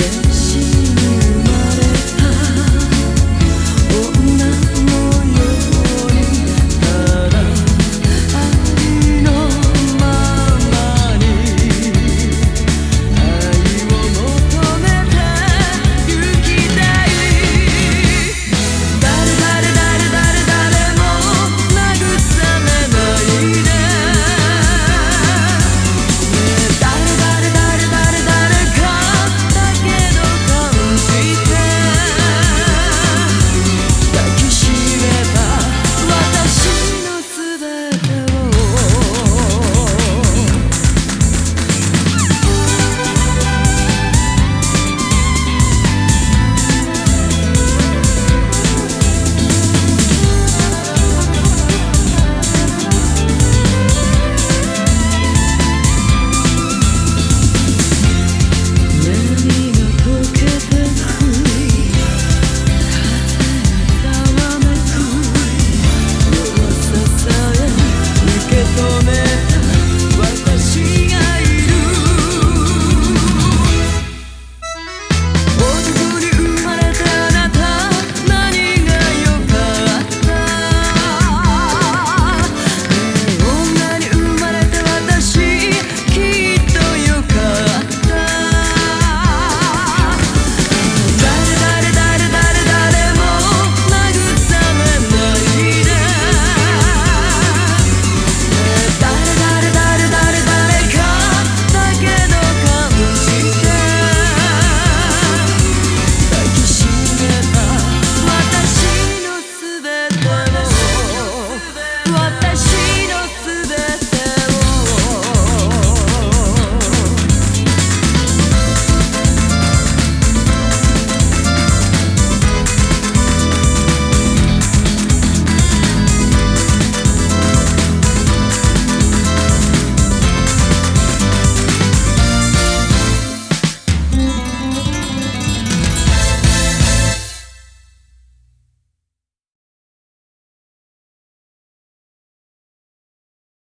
yeah.